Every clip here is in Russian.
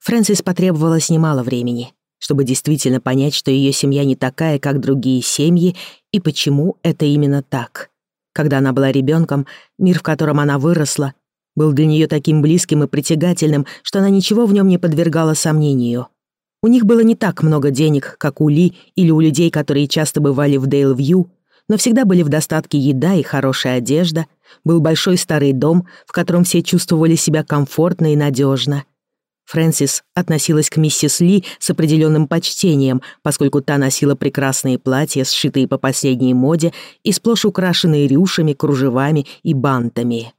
Фрэнсис потребовалось немало времени, чтобы действительно понять, что ее семья не такая, как другие семьи, и почему это именно так. Когда она была ребенком, мир, в котором она выросла, был для нее таким близким и притягательным, что она ничего в нем не подвергала сомнению. У них было не так много денег, как у Ли или у людей, которые часто бывали в Дейл-Вью, но всегда были в достатке еда и хорошая одежда, был большой старый дом, в котором все чувствовали себя комфортно и надежно — Фрэнсис относилась к миссис Ли с определенным почтением, поскольку та носила прекрасные платья, сшитые по последней моде и сплошь украшенные рюшами, кружевами и бантами.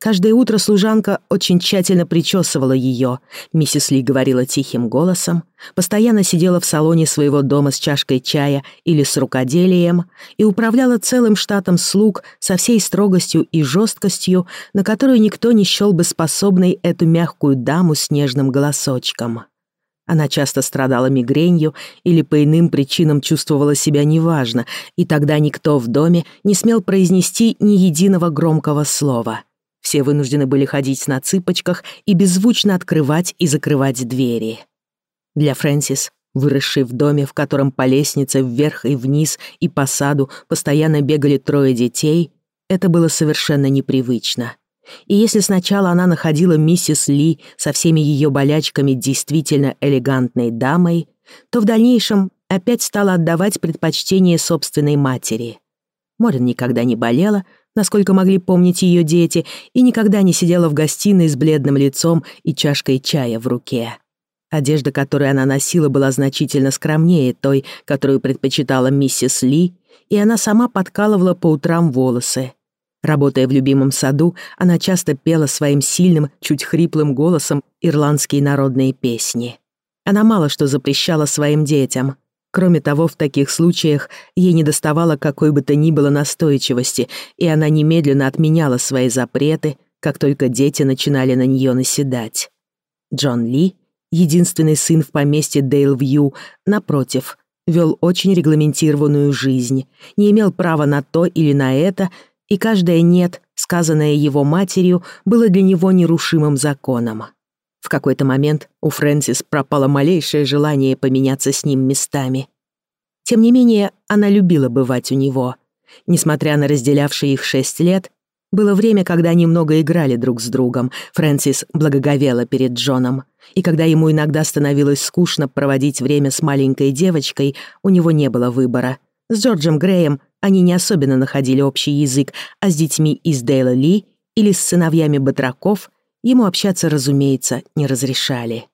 Каждое утро служанка очень тщательно причесывала ее, миссис Ли говорила тихим голосом, постоянно сидела в салоне своего дома с чашкой чая или с рукоделием и управляла целым штатом слуг со всей строгостью и жесткостью, на которую никто не счел бы способной эту мягкую даму с нежным голосочком. Она часто страдала мигренью или по иным причинам чувствовала себя неважно, и тогда никто в доме не смел произнести ни единого громкого слова. Все вынуждены были ходить на цыпочках и беззвучно открывать и закрывать двери. Для Фрэнсис, выросшей в доме, в котором по лестнице вверх и вниз и по саду постоянно бегали трое детей, это было совершенно непривычно. И если сначала она находила миссис Ли со всеми ее болячками действительно элегантной дамой, то в дальнейшем опять стала отдавать предпочтение собственной матери. Морин никогда не болела, насколько могли помнить ее дети, и никогда не сидела в гостиной с бледным лицом и чашкой чая в руке. Одежда, которую она носила, была значительно скромнее той, которую предпочитала миссис Ли, и она сама подкалывала по утрам волосы. Работая в любимом саду, она часто пела своим сильным, чуть хриплым голосом ирландские народные песни. Она мало что запрещала своим детям — Кроме того, в таких случаях ей недоставало какой бы то ни было настойчивости, и она немедленно отменяла свои запреты, как только дети начинали на нее наседать. Джон Ли, единственный сын в поместье Дейлвью, напротив, вел очень регламентированную жизнь, не имел права на то или на это, и каждое «нет», сказанное его матерью, было для него нерушимым законом. В какой-то момент у Фрэнсис пропало малейшее желание поменяться с ним местами. Тем не менее, она любила бывать у него. Несмотря на разделявшие их шесть лет, было время, когда они много играли друг с другом. Фрэнсис благоговела перед Джоном. И когда ему иногда становилось скучно проводить время с маленькой девочкой, у него не было выбора. С Джорджем Греем они не особенно находили общий язык, а с детьми из Дейла Ли или с сыновьями Батраков Ему общаться, разумеется, не разрешали.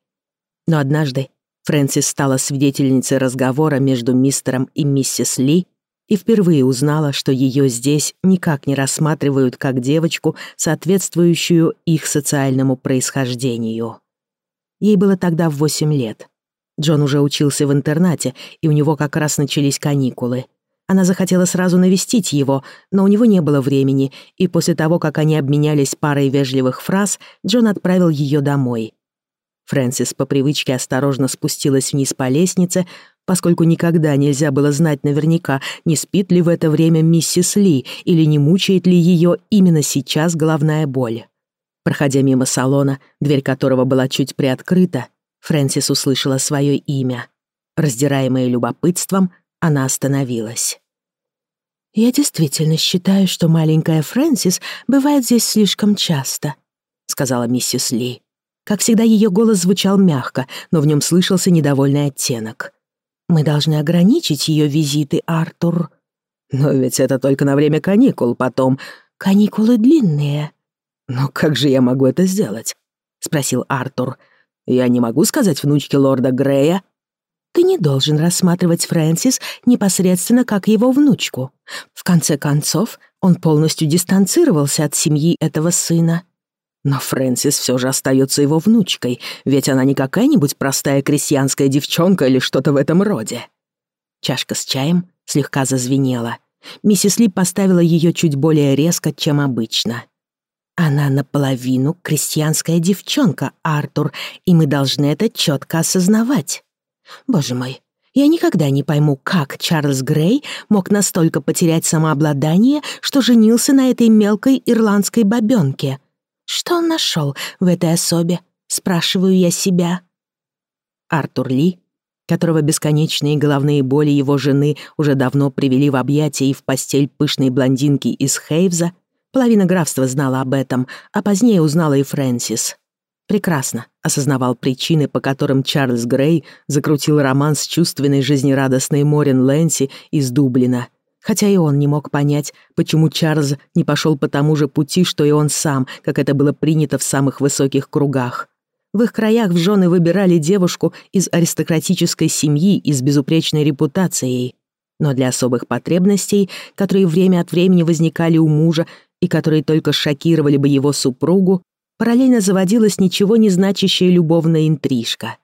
Но однажды Фрэнсис стала свидетельницей разговора между мистером и миссис Ли и впервые узнала, что ее здесь никак не рассматривают как девочку, соответствующую их социальному происхождению. Ей было тогда 8 лет. Джон уже учился в интернате, и у него как раз начались каникулы. Она захотела сразу навестить его, но у него не было времени, и после того, как они обменялись парой вежливых фраз, Джон отправил ее домой. Фрэнсис по привычке осторожно спустилась вниз по лестнице, поскольку никогда нельзя было знать наверняка, не спит ли в это время миссис Ли или не мучает ли ее именно сейчас головная боль. Проходя мимо салона, дверь которого была чуть приоткрыта, Фрэнсис услышала свое имя. Раздираемая любопытством — она остановилась. «Я действительно считаю, что маленькая Фрэнсис бывает здесь слишком часто», — сказала миссис Ли. Как всегда, ее голос звучал мягко, но в нем слышался недовольный оттенок. «Мы должны ограничить ее визиты, Артур». «Но ведь это только на время каникул, потом...» «Каникулы длинные». «Но как же я могу это сделать?» — спросил Артур. «Я не могу сказать внучке лорда Грея, ты не должен рассматривать Фрэнсис непосредственно как его внучку. В конце концов, он полностью дистанцировался от семьи этого сына. Но Фрэнсис все же остается его внучкой, ведь она не какая-нибудь простая крестьянская девчонка или что-то в этом роде. Чашка с чаем слегка зазвенела. Миссис Ли поставила ее чуть более резко, чем обычно. «Она наполовину крестьянская девчонка, Артур, и мы должны это четко осознавать». Боже мой, я никогда не пойму, как Чарльз Грей мог настолько потерять самообладание, что женился на этой мелкой ирландской бабёнке. Что он нашёл в этой особе, спрашиваю я себя. Артур Ли, которого бесконечные головные боли его жены уже давно привели в объятия и в постель пышной блондинки из Хейвза, половина графства знала об этом, а позднее узнала и Фрэнсис прекрасно осознавал причины, по которым Чарльз Грей закрутил роман с чувственной жизнерадостной Морин Лэнси из Дублина. Хотя и он не мог понять, почему Чарльз не пошел по тому же пути, что и он сам, как это было принято в самых высоких кругах. В их краях в жены выбирали девушку из аристократической семьи и с безупречной репутацией. Но для особых потребностей, которые время от времени возникали у мужа и которые только шокировали бы его супругу, параллельно заводилась ничего не значащая любовная интрижка.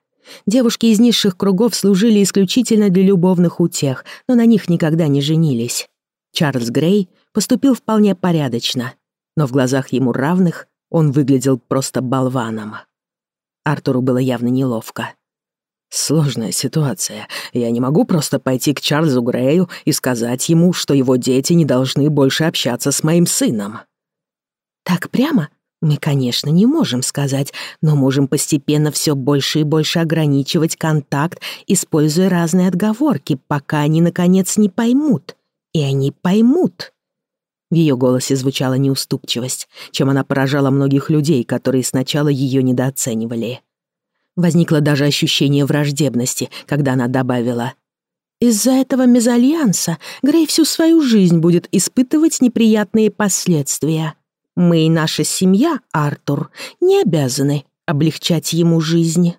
Девушки из низших кругов служили исключительно для любовных утех, но на них никогда не женились. Чарльз Грей поступил вполне порядочно, но в глазах ему равных он выглядел просто болваном. Артуру было явно неловко. «Сложная ситуация. Я не могу просто пойти к Чарльзу Грею и сказать ему, что его дети не должны больше общаться с моим сыном». «Так прямо?» Мы, конечно, не можем сказать, но можем постепенно все больше и больше ограничивать контакт, используя разные отговорки, пока они, наконец, не поймут. И они поймут. В ее голосе звучала неуступчивость, чем она поражала многих людей, которые сначала ее недооценивали. Возникло даже ощущение враждебности, когда она добавила «Из-за этого мезальянса Грей всю свою жизнь будет испытывать неприятные последствия». Мы и наша семья, Артур, не обязаны облегчать ему жизнь».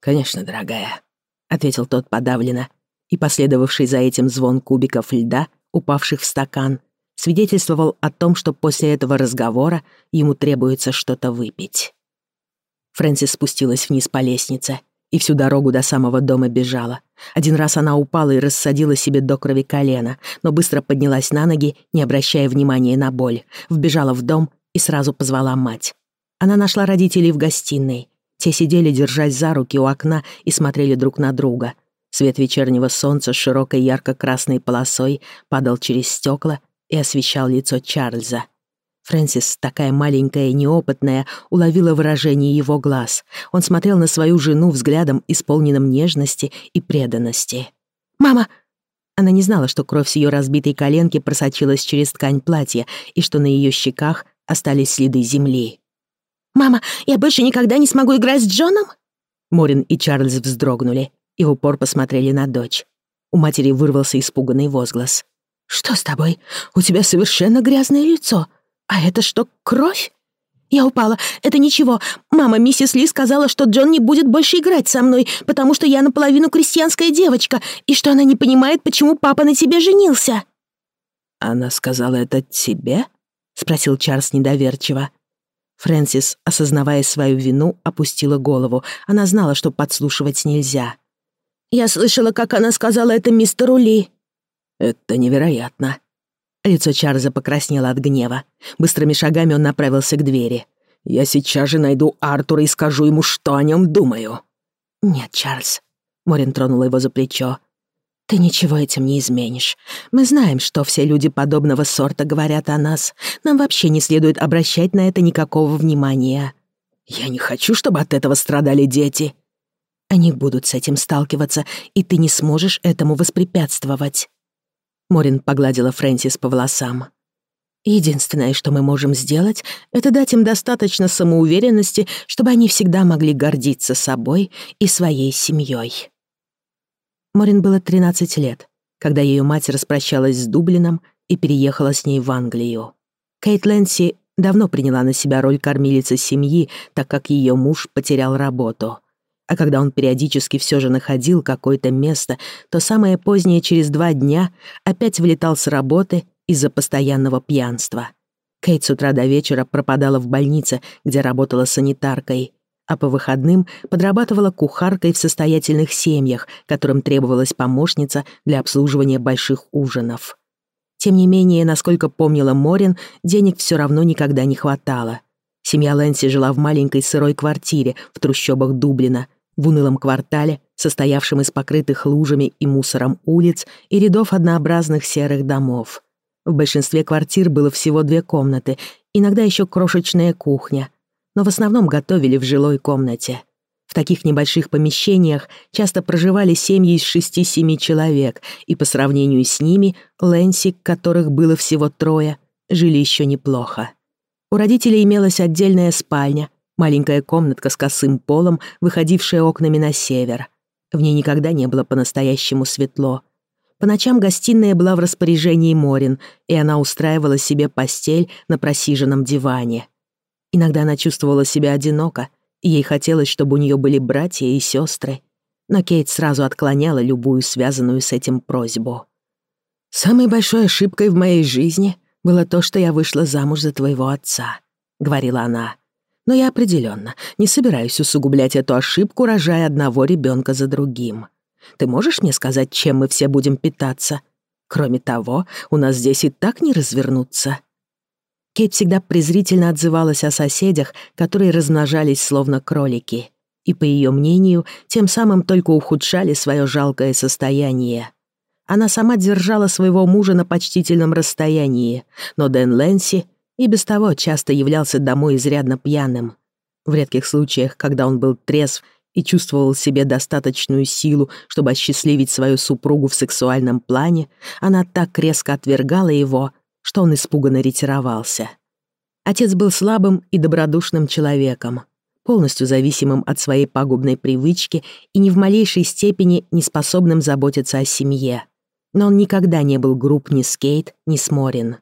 «Конечно, дорогая», — ответил тот подавленно, и последовавший за этим звон кубиков льда, упавших в стакан, свидетельствовал о том, что после этого разговора ему требуется что-то выпить. Фрэнсис спустилась вниз по лестнице и всю дорогу до самого дома бежала, один раз она упала и рассадила себе до крови колено, но быстро поднялась на ноги, не обращая внимания на боль, вбежала в дом и сразу позвала мать. Она нашла родителей в гостиной. Те сидели, держась за руки у окна и смотрели друг на друга. Свет вечернего солнца с широкой ярко-красной полосой падал через стекла и освещал лицо Чарльза — Фрэнсис, такая маленькая и неопытная, уловила выражение его глаз. Он смотрел на свою жену взглядом, исполненным нежности и преданности. «Мама!» Она не знала, что кровь с ее разбитой коленки просочилась через ткань платья и что на ее щеках остались следы земли. «Мама, я больше никогда не смогу играть с Джоном?» Морин и Чарльз вздрогнули и в упор посмотрели на дочь. У матери вырвался испуганный возглас. «Что с тобой? У тебя совершенно грязное лицо!» «А это что, кровь?» Я упала. Это ничего. Мама миссис Ли сказала, что Джон не будет больше играть со мной, потому что я наполовину крестьянская девочка, и что она не понимает, почему папа на тебе женился. Она сказала это тебе? спросил Чарльз недоверчиво. Фрэнсис, осознавая свою вину, опустила голову. Она знала, что подслушивать нельзя. Я слышала, как она сказала это мистеру Ли. Это невероятно, Лицо Чарльза покраснело от гнева. Быстрыми шагами он направился к двери. «Я сейчас же найду Артура и скажу ему, что о нем думаю». «Нет, Чарльз», — Морин тронула его за плечо. «Ты ничего этим не изменишь. Мы знаем, что все люди подобного сорта говорят о нас. Нам вообще не следует обращать на это никакого внимания». «Я не хочу, чтобы от этого страдали дети». «Они будут с этим сталкиваться, и ты не сможешь этому воспрепятствовать». Морин погладила Фрэнсис по волосам. Единственное, что мы можем сделать, это дать им достаточно самоуверенности, чтобы они всегда могли гордиться собой и своей семьей. Морин было 13 лет, когда ее мать распрощалась с Дублином и переехала с ней в Англию. Кейт Лэнси давно приняла на себя роль кормилицы семьи, так как ее муж потерял работу — а когда он периодически все же находил какое-то место, то самое позднее через два дня опять вылетал с работы из-за постоянного пьянства. Кейт с утра до вечера пропадала в больнице, где работала санитаркой, а по выходным подрабатывала кухаркой в состоятельных семьях, которым требовалась помощница для обслуживания больших ужинов. Тем не менее, насколько помнила Морин, денег все равно никогда не хватало. Семья Лэнси жила в маленькой сырой квартире в трущобах Дублина, в унылом квартале, состоявшем из покрытых лужами и мусором улиц и рядов однообразных серых домов. В большинстве квартир было всего две комнаты, иногда еще крошечная кухня, но в основном готовили в жилой комнате. В таких небольших помещениях часто проживали семьи из шести-семи человек, и по сравнению с ними Лэнси, которых было всего трое, жили еще неплохо. У родителей имелась отдельная спальня, Маленькая комнатка с косым полом, выходившая окнами на север. В ней никогда не было по-настоящему светло. По ночам гостиная была в распоряжении Морин, и она устраивала себе постель на просиженном диване. Иногда она чувствовала себя одиноко, и ей хотелось, чтобы у нее были братья и сестры. Но Кейт сразу отклоняла любую связанную с этим просьбу. «Самой большой ошибкой в моей жизни было то, что я вышла замуж за твоего отца», — говорила она. Но я определенно не собираюсь усугублять эту ошибку, рожая одного ребенка за другим. Ты можешь мне сказать, чем мы все будем питаться? Кроме того, у нас здесь и так не развернуться». Кейт всегда презрительно отзывалась о соседях, которые размножались словно кролики, и, по ее мнению, тем самым только ухудшали свое жалкое состояние. Она сама держала своего мужа на почтительном расстоянии, но Дэн Лэнси — и без того часто являлся домой изрядно пьяным. В редких случаях, когда он был трезв и чувствовал в себе достаточную силу, чтобы осчастливить свою супругу в сексуальном плане, она так резко отвергала его, что он испуганно ретировался. Отец был слабым и добродушным человеком, полностью зависимым от своей пагубной привычки и ни в малейшей степени не способным заботиться о семье. Но он никогда не был груб ни с Кейт, ни с Морин.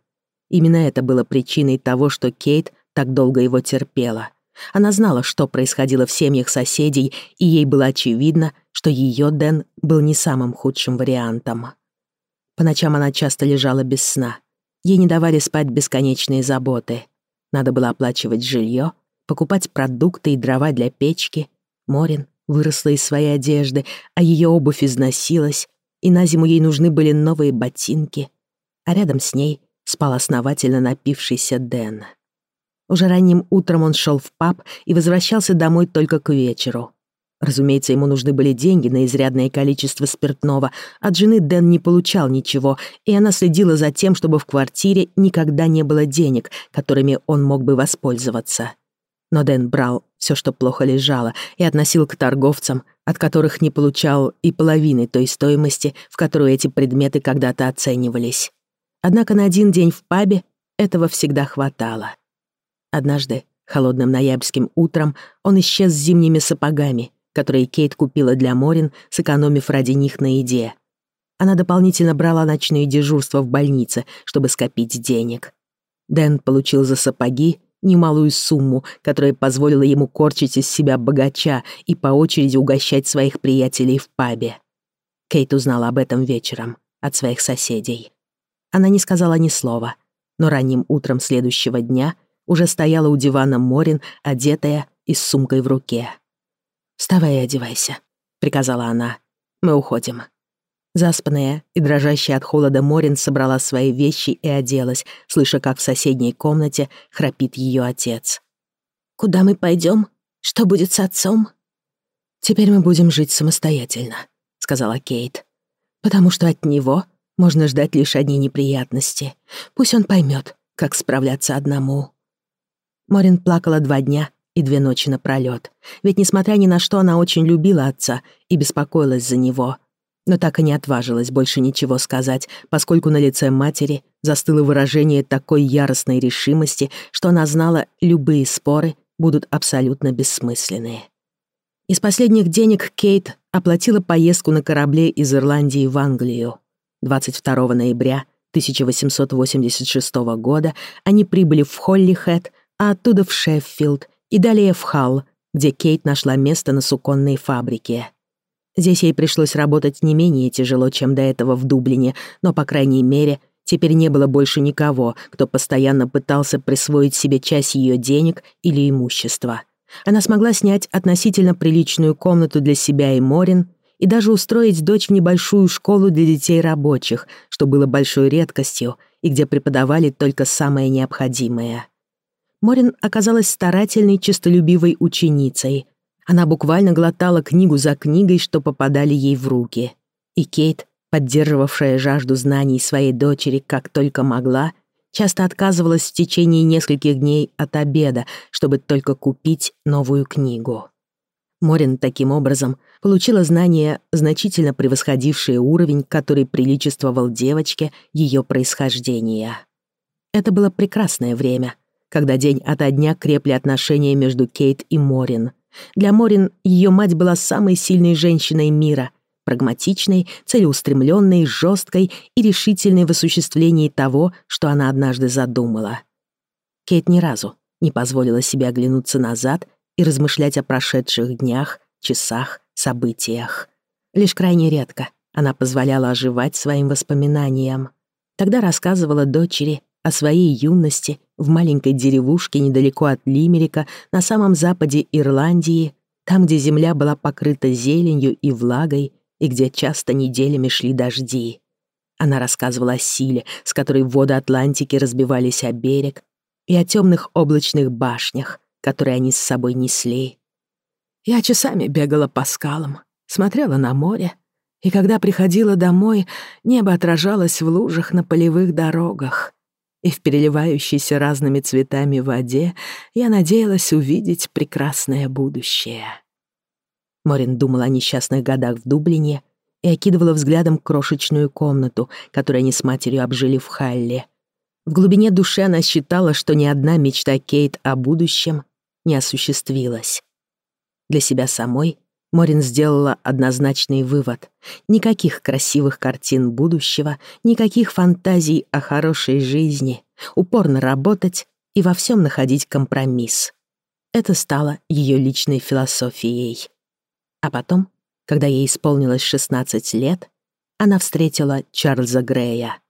Именно это было причиной того, что Кейт так долго его терпела. Она знала, что происходило в семьях соседей, и ей было очевидно, что ее Дэн был не самым худшим вариантом. По ночам она часто лежала без сна. Ей не давали спать бесконечные заботы. Надо было оплачивать жилье, покупать продукты и дрова для печки. Морин выросла из своей одежды, а ее обувь износилась, и на зиму ей нужны были новые ботинки. А рядом с ней спал основательно напившийся Дэн. Уже ранним утром он шел в паб и возвращался домой только к вечеру. Разумеется, ему нужны были деньги на изрядное количество спиртного. От жены Дэн не получал ничего, и она следила за тем, чтобы в квартире никогда не было денег, которыми он мог бы воспользоваться. Но Дэн брал все, что плохо лежало, и относил к торговцам, от которых не получал и половины той стоимости, в которую эти предметы когда-то оценивались. Однако на один день в пабе этого всегда хватало. Однажды, холодным ноябрьским утром, он исчез с зимними сапогами, которые Кейт купила для Морин, сэкономив ради них на еде. Она дополнительно брала ночные дежурства в больнице, чтобы скопить денег. Дэн получил за сапоги немалую сумму, которая позволила ему корчить из себя богача и по очереди угощать своих приятелей в пабе. Кейт узнала об этом вечером от своих соседей. Она не сказала ни слова, но ранним утром следующего дня уже стояла у дивана Морин, одетая и с сумкой в руке. «Вставай и одевайся», — приказала она. «Мы уходим». Заспанная и дрожащая от холода Морин собрала свои вещи и оделась, слыша, как в соседней комнате храпит ее отец. «Куда мы пойдем? Что будет с отцом?» «Теперь мы будем жить самостоятельно», — сказала Кейт. «Потому что от него можно ждать лишь одни неприятности. Пусть он поймет, как справляться одному. Морин плакала два дня и две ночи напролёт. Ведь, несмотря ни на что, она очень любила отца и беспокоилась за него. Но так и не отважилась больше ничего сказать, поскольку на лице матери застыло выражение такой яростной решимости, что она знала, любые споры будут абсолютно бессмысленные. Из последних денег Кейт оплатила поездку на корабле из Ирландии в Англию. 22 ноября 1886 года они прибыли в Холлихэт, а оттуда в Шеффилд и далее в Халл, где Кейт нашла место на суконной фабрике. Здесь ей пришлось работать не менее тяжело, чем до этого в Дублине, но, по крайней мере, теперь не было больше никого, кто постоянно пытался присвоить себе часть ее денег или имущества. Она смогла снять относительно приличную комнату для себя и Морин и даже устроить дочь в небольшую школу для детей рабочих, что было большой редкостью и где преподавали только самое необходимое. Морин оказалась старательной, честолюбивой ученицей. Она буквально глотала книгу за книгой, что попадали ей в руки. И Кейт, поддерживавшая жажду знаний своей дочери как только могла, часто отказывалась в течение нескольких дней от обеда, чтобы только купить новую книгу. Морин таким образом получила знания, значительно превосходившие уровень, который приличествовал девочке ее происхождения. Это было прекрасное время, когда день ото дня крепли отношения между Кейт и Морин. Для Морин ее мать была самой сильной женщиной мира, прагматичной, целеустремленной, жесткой и решительной в осуществлении того, что она однажды задумала. Кейт ни разу не позволила себе оглянуться назад и размышлять о прошедших днях, часах, событиях. Лишь крайне редко она позволяла оживать своим воспоминаниям. Тогда рассказывала дочери о своей юности в маленькой деревушке недалеко от Лимерика на самом западе Ирландии, там, где земля была покрыта зеленью и влагой, и где часто неделями шли дожди. Она рассказывала о силе, с которой воды Атлантики разбивались о берег, и о темных облачных башнях, которые они с собой несли. Я часами бегала по скалам, смотрела на море, и когда приходила домой, небо отражалось в лужах на полевых дорогах. И в переливающейся разными цветами воде я надеялась увидеть прекрасное будущее. Морин думала о несчастных годах в Дублине и окидывала взглядом крошечную комнату, которую они с матерью обжили в Халле. В глубине души она считала, что ни одна мечта Кейт о будущем не осуществилось. Для себя самой Морин сделала однозначный вывод. Никаких красивых картин будущего, никаких фантазий о хорошей жизни, упорно работать и во всем находить компромисс. Это стало ее личной философией. А потом, когда ей исполнилось 16 лет, она встретила Чарльза Грея.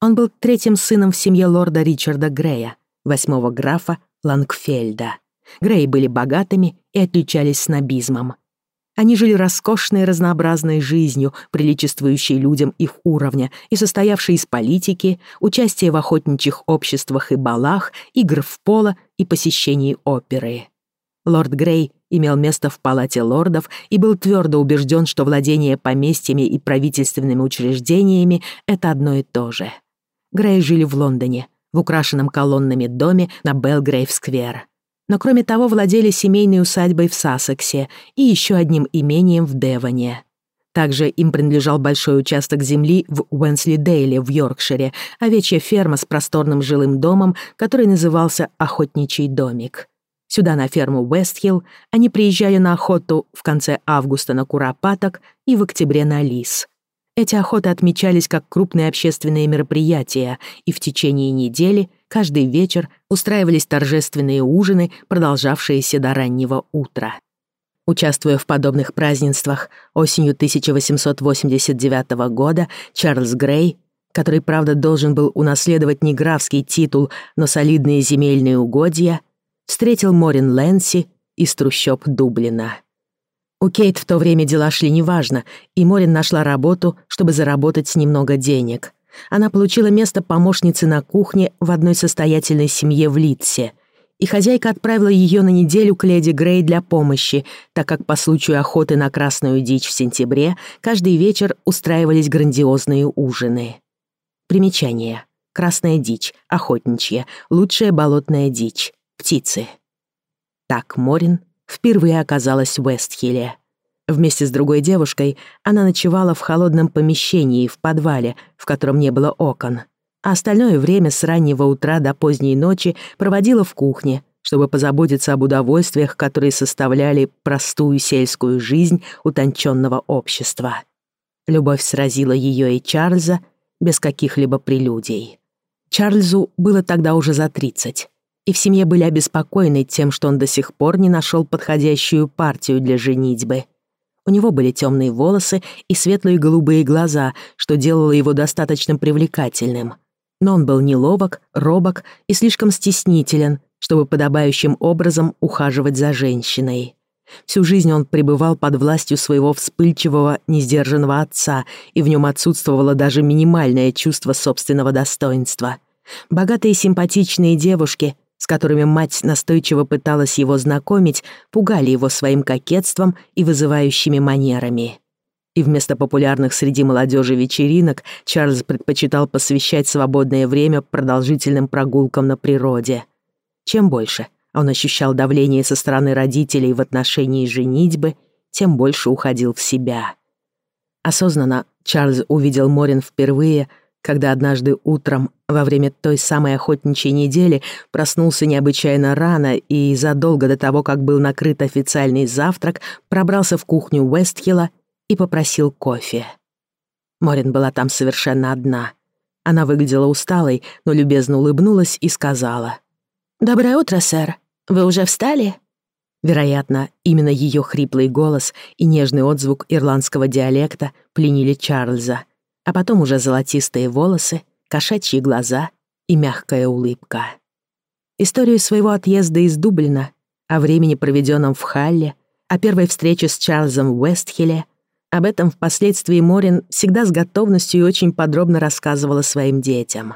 Он был третьим сыном в семье лорда Ричарда Грея, восьмого графа Лангфельда. Грей были богатыми и отличались снобизмом. Они жили роскошной разнообразной жизнью, приличествующей людям их уровня и состоявшей из политики, участия в охотничьих обществах и балах, игр в поло и посещений оперы. Лорд Грей имел место в палате лордов и был твердо убежден, что владение поместьями и правительственными учреждениями — это одно и то же. Грей жили в Лондоне, в украшенном колоннами доме на Белгрейв-сквер. Но кроме того владели семейной усадьбой в Сассексе и еще одним имением в Девоне. Также им принадлежал большой участок земли в Уэнсли-Дейле в Йоркшире, овечья ферма с просторным жилым домом, который назывался «Охотничий домик». Сюда, на ферму Уэстхилл, они приезжали на охоту в конце августа на куропаток и в октябре на лис. Эти охоты отмечались как крупные общественные мероприятия, и в течение недели каждый вечер устраивались торжественные ужины, продолжавшиеся до раннего утра. Участвуя в подобных празднествах, осенью 1889 года Чарльз Грей, который, правда, должен был унаследовать не графский титул, но солидные земельные угодья, встретил Морин Лэнси из трущоб Дублина. У Кейт в то время дела шли неважно, и Морин нашла работу, чтобы заработать немного денег. Она получила место помощницы на кухне в одной состоятельной семье в Литсе. И хозяйка отправила ее на неделю к леди Грей для помощи, так как по случаю охоты на красную дичь в сентябре каждый вечер устраивались грандиозные ужины. Примечание. Красная дичь, охотничья, лучшая болотная дичь, птицы. Так Морин впервые оказалась в Вестхилле. Вместе с другой девушкой она ночевала в холодном помещении в подвале, в котором не было окон. А остальное время с раннего утра до поздней ночи проводила в кухне, чтобы позаботиться об удовольствиях, которые составляли простую сельскую жизнь утонченного общества. Любовь сразила ее и Чарльза без каких-либо прелюдий. Чарльзу было тогда уже за 30, и в семье были обеспокоены тем, что он до сих пор не нашел подходящую партию для женитьбы. У него были темные волосы и светлые голубые глаза, что делало его достаточно привлекательным. Но он был неловок, робок и слишком стеснителен, чтобы подобающим образом ухаживать за женщиной. Всю жизнь он пребывал под властью своего вспыльчивого, несдержанного отца, и в нем отсутствовало даже минимальное чувство собственного достоинства. Богатые симпатичные девушки с которыми мать настойчиво пыталась его знакомить, пугали его своим кокетством и вызывающими манерами. И вместо популярных среди молодежи вечеринок Чарльз предпочитал посвящать свободное время продолжительным прогулкам на природе. Чем больше он ощущал давление со стороны родителей в отношении женитьбы, тем больше уходил в себя. Осознанно Чарльз увидел Морин впервые – когда однажды утром, во время той самой охотничьей недели, проснулся необычайно рано и задолго до того, как был накрыт официальный завтрак, пробрался в кухню Уэстхилла и попросил кофе. Морин была там совершенно одна. Она выглядела усталой, но любезно улыбнулась и сказала. «Доброе утро, сэр. Вы уже встали?» Вероятно, именно ее хриплый голос и нежный отзвук ирландского диалекта пленили Чарльза — а потом уже золотистые волосы, кошачьи глаза и мягкая улыбка. Историю своего отъезда из Дублина, о времени, проведенном в Халле, о первой встрече с Чарльзом в Уэстхилле, об этом впоследствии Морин всегда с готовностью и очень подробно рассказывала своим детям.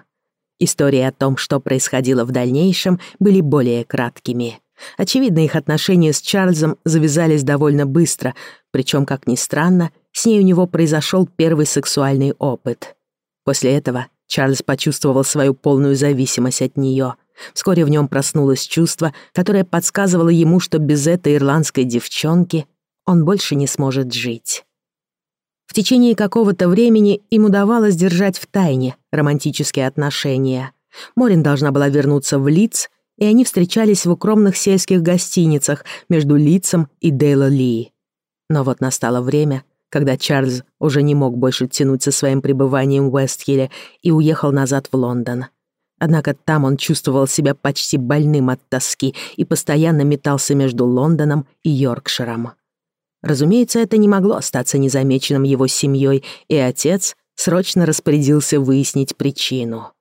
Истории о том, что происходило в дальнейшем, были более краткими — Очевидно, их отношения с Чарльзом завязались довольно быстро, причем, как ни странно, с ней у него произошел первый сексуальный опыт. После этого Чарльз почувствовал свою полную зависимость от нее. Вскоре в нем проснулось чувство, которое подсказывало ему, что без этой ирландской девчонки он больше не сможет жить. В течение какого-то времени им удавалось держать в тайне романтические отношения. Морин должна была вернуться в Лидс, и они встречались в укромных сельских гостиницах между лицем и Дейла Ли. Но вот настало время, когда Чарльз уже не мог больше тянуть со своим пребыванием в Уэстхилле и уехал назад в Лондон. Однако там он чувствовал себя почти больным от тоски и постоянно метался между Лондоном и Йоркширом. Разумеется, это не могло остаться незамеченным его семьей, и отец срочно распорядился выяснить причину.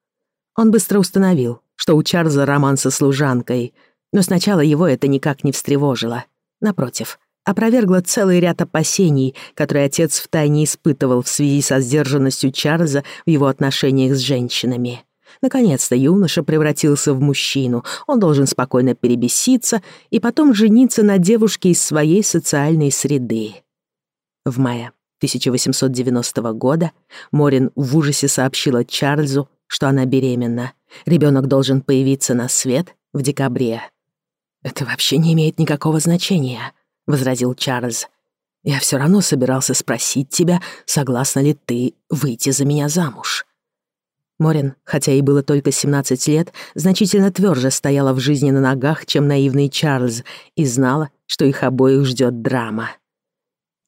Он быстро установил, что у Чарльза роман со служанкой, но сначала его это никак не встревожило. Напротив, опровергло целый ряд опасений, которые отец втайне испытывал в связи со сдержанностью Чарльза в его отношениях с женщинами. Наконец-то юноша превратился в мужчину. Он должен спокойно перебеситься и потом жениться на девушке из своей социальной среды. В мае 1890 года Морин в ужасе сообщила Чарльзу, что она беременна — Ребенок должен появиться на свет в декабре. «Это вообще не имеет никакого значения», — возразил Чарльз. «Я все равно собирался спросить тебя, согласна ли ты выйти за меня замуж». Морин, хотя и было только 17 лет, значительно тверже стояла в жизни на ногах, чем наивный Чарльз, и знала, что их обоих ждет драма.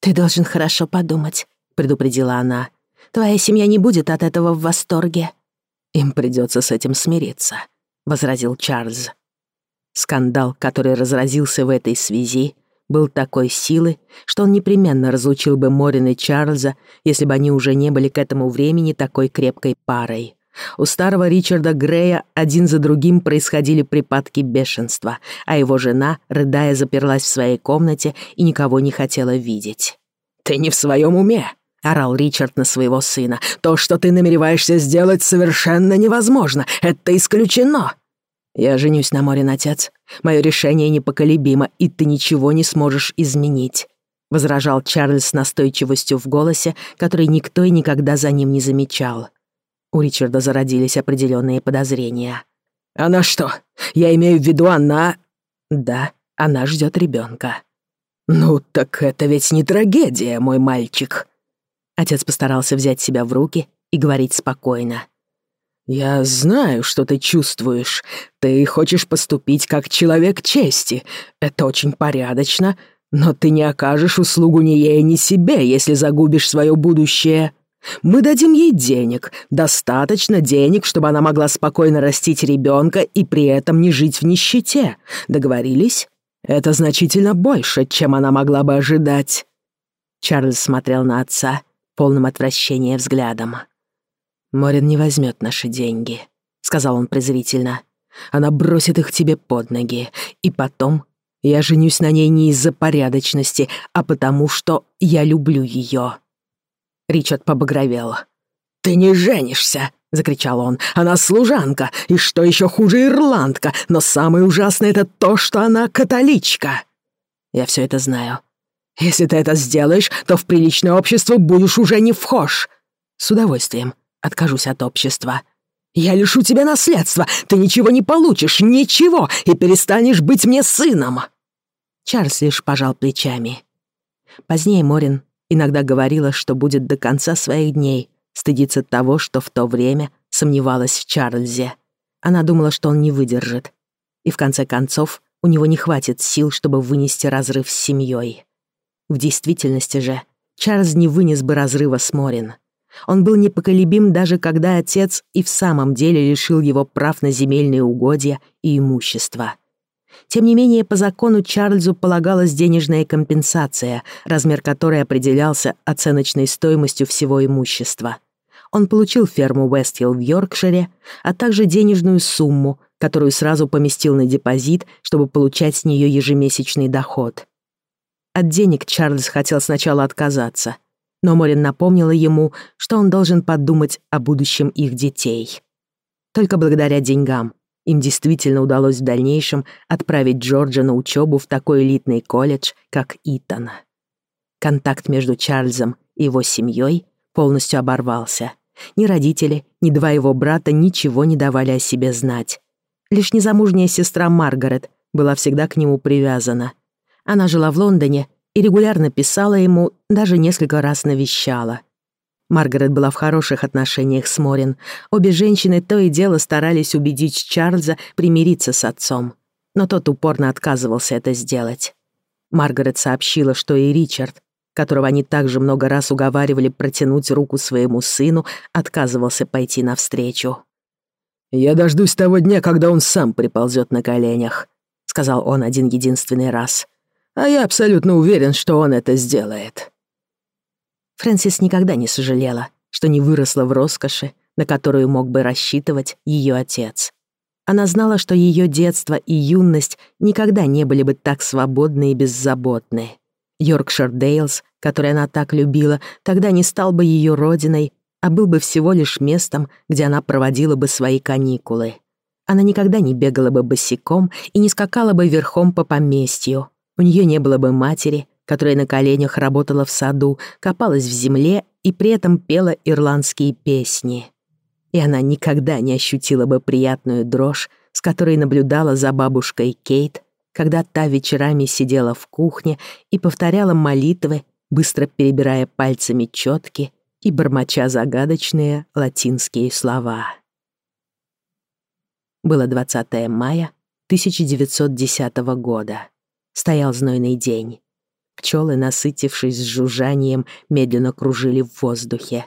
«Ты должен хорошо подумать», — предупредила она. «Твоя семья не будет от этого в восторге». «Им придется с этим смириться», — возразил Чарльз. Скандал, который разразился в этой связи, был такой силы, что он непременно разлучил бы Морин и Чарльза, если бы они уже не были к этому времени такой крепкой парой. У старого Ричарда Грея один за другим происходили припадки бешенства, а его жена, рыдая, заперлась в своей комнате и никого не хотела видеть. «Ты не в своем уме!» — орал Ричард на своего сына. «То, что ты намереваешься сделать, совершенно невозможно. Это исключено!» «Я женюсь на Морин, отец. Мое решение непоколебимо, и ты ничего не сможешь изменить», — возражал Чарльз с настойчивостью в голосе, который никто и никогда за ним не замечал. У Ричарда зародились определенные подозрения. «Она что? Я имею в виду, она...» «Да, она ждет ребенка. «Ну, так это ведь не трагедия, мой мальчик», Отец постарался взять себя в руки и говорить спокойно. «Я знаю, что ты чувствуешь. Ты хочешь поступить как человек чести. Это очень порядочно, но ты не окажешь услугу ни ей, ни себе, если загубишь свое будущее. Мы дадим ей денег, достаточно денег, чтобы она могла спокойно растить ребенка и при этом не жить в нищете. Договорились? Это значительно больше, чем она могла бы ожидать». Чарльз смотрел на отца полным отвращения взглядом. «Морин не возьмет наши деньги», — сказал он презрительно. «Она бросит их тебе под ноги. И потом я женюсь на ней не из-за порядочности, а потому что я люблю ее». Ричард побагровел. «Ты не женишься!» — закричал он. «Она служанка, и что еще хуже ирландка, но самое ужасное — это то, что она католичка!» «Я все это знаю», если ты это сделаешь, то в приличное общество будешь уже не вхож. С удовольствием откажусь от общества. Я лишу тебя наследства, ты ничего не получишь, ничего, и перестанешь быть мне сыном. Чарльз лишь пожал плечами. Позднее Морин иногда говорила, что будет до конца своих дней стыдиться того, что в то время сомневалась в Чарльзе. Она думала, что он не выдержит. И в конце концов, у него не хватит сил, чтобы вынести разрыв с семьей. В действительности же Чарльз не вынес бы разрыва с Морин. Он был непоколебим даже когда отец и в самом деле лишил его прав на земельные угодья и имущество. Тем не менее, по закону Чарльзу полагалась денежная компенсация, размер которой определялся оценочной стоимостью всего имущества. Он получил ферму Уэстхилл в Йоркшире, а также денежную сумму, которую сразу поместил на депозит, чтобы получать с нее ежемесячный доход. От денег Чарльз хотел сначала отказаться, но Морин напомнила ему, что он должен подумать о будущем их детей. Только благодаря деньгам им действительно удалось в дальнейшем отправить Джорджа на учебу в такой элитный колледж, как Итон. Контакт между Чарльзом и его семьей полностью оборвался. Ни родители, ни два его брата ничего не давали о себе знать. Лишь незамужняя сестра Маргарет была всегда к нему привязана — она жила в Лондоне и регулярно писала ему, даже несколько раз навещала. Маргарет была в хороших отношениях с Морин. Обе женщины то и дело старались убедить Чарльза примириться с отцом. Но тот упорно отказывался это сделать. Маргарет сообщила, что и Ричард, которого они также много раз уговаривали протянуть руку своему сыну, отказывался пойти навстречу. «Я дождусь того дня, когда он сам приползет на коленях», — сказал он один единственный раз а я абсолютно уверен, что он это сделает». Фрэнсис никогда не сожалела, что не выросла в роскоши, на которую мог бы рассчитывать ее отец. Она знала, что ее детство и юность никогда не были бы так свободны и беззаботны. Йоркшир Дейлс, который она так любила, тогда не стал бы ее родиной, а был бы всего лишь местом, где она проводила бы свои каникулы. Она никогда не бегала бы босиком и не скакала бы верхом по поместью, у нее не было бы матери, которая на коленях работала в саду, копалась в земле и при этом пела ирландские песни. И она никогда не ощутила бы приятную дрожь, с которой наблюдала за бабушкой Кейт, когда та вечерами сидела в кухне и повторяла молитвы, быстро перебирая пальцами четки и бормоча загадочные латинские слова. Было 20 мая 1910 года. Стоял знойный день. Пчелы, насытившись жужжанием, медленно кружили в воздухе.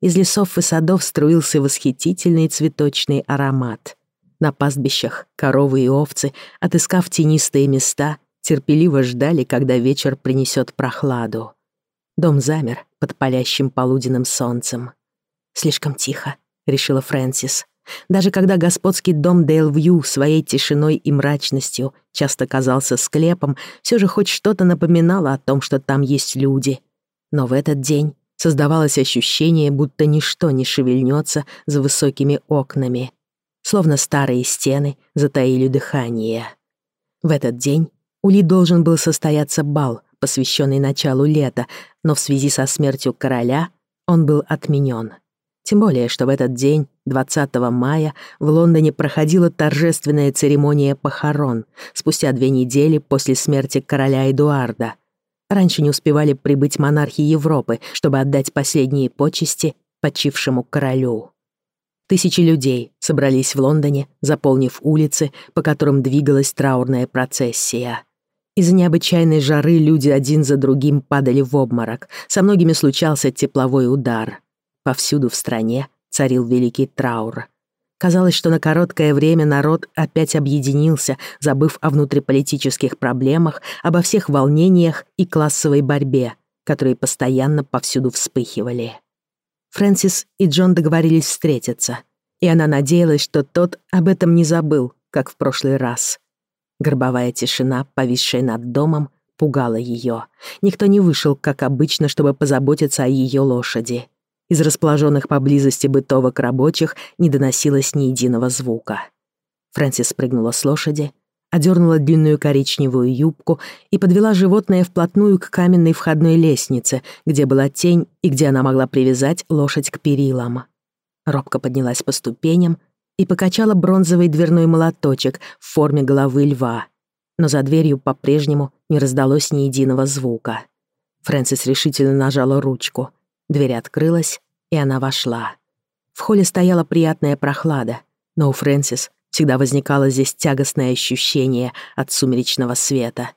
Из лесов и садов струился восхитительный цветочный аромат. На пастбищах коровы и овцы, отыскав тенистые места, терпеливо ждали, когда вечер принесет прохладу. Дом замер под палящим полуденным солнцем. «Слишком тихо», — решила Фрэнсис. Даже когда господский дом Дейлвью своей тишиной и мрачностью часто казался склепом, все же хоть что-то напоминало о том, что там есть люди. Но в этот день создавалось ощущение, будто ничто не шевельнется за высокими окнами. Словно старые стены затаили дыхание. В этот день у Ли должен был состояться бал, посвященный началу лета, но в связи со смертью короля он был отменен. Тем более, что в этот день 20 мая в Лондоне проходила торжественная церемония похорон спустя две недели после смерти короля Эдуарда. Раньше не успевали прибыть монархи Европы, чтобы отдать последние почести почившему королю. Тысячи людей собрались в Лондоне, заполнив улицы, по которым двигалась траурная процессия. Из-за необычайной жары люди один за другим падали в обморок, со многими случался тепловой удар. Повсюду в стране царил великий траур. Казалось, что на короткое время народ опять объединился, забыв о внутриполитических проблемах, обо всех волнениях и классовой борьбе, которые постоянно повсюду вспыхивали. Фрэнсис и Джон договорились встретиться, и она надеялась, что тот об этом не забыл, как в прошлый раз. Горбовая тишина, повисшая над домом, пугала ее. Никто не вышел, как обычно, чтобы позаботиться о ее лошади. Из расположенных поблизости бытовок рабочих не доносилось ни единого звука. Фрэнсис спрыгнула с лошади, одернула длинную коричневую юбку и подвела животное вплотную к каменной входной лестнице, где была тень и где она могла привязать лошадь к перилам. Робко поднялась по ступеням и покачала бронзовый дверной молоточек в форме головы льва. Но за дверью по-прежнему не раздалось ни единого звука. Фрэнсис решительно нажала ручку — Дверь открылась, и она вошла. В холле стояла приятная прохлада, но у Фрэнсис всегда возникало здесь тягостное ощущение от сумеречного света.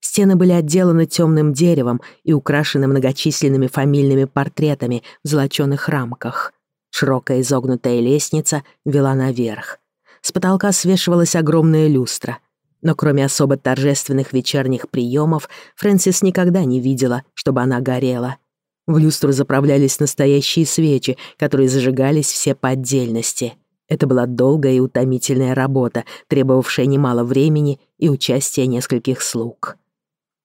Стены были отделаны темным деревом и украшены многочисленными фамильными портретами в золочёных рамках. Широкая изогнутая лестница вела наверх. С потолка свешивалась огромная люстра. Но кроме особо торжественных вечерних приемов, Фрэнсис никогда не видела, чтобы она горела. В люстру заправлялись настоящие свечи, которые зажигались все по отдельности. Это была долгая и утомительная работа, требовавшая немало времени и участия нескольких слуг.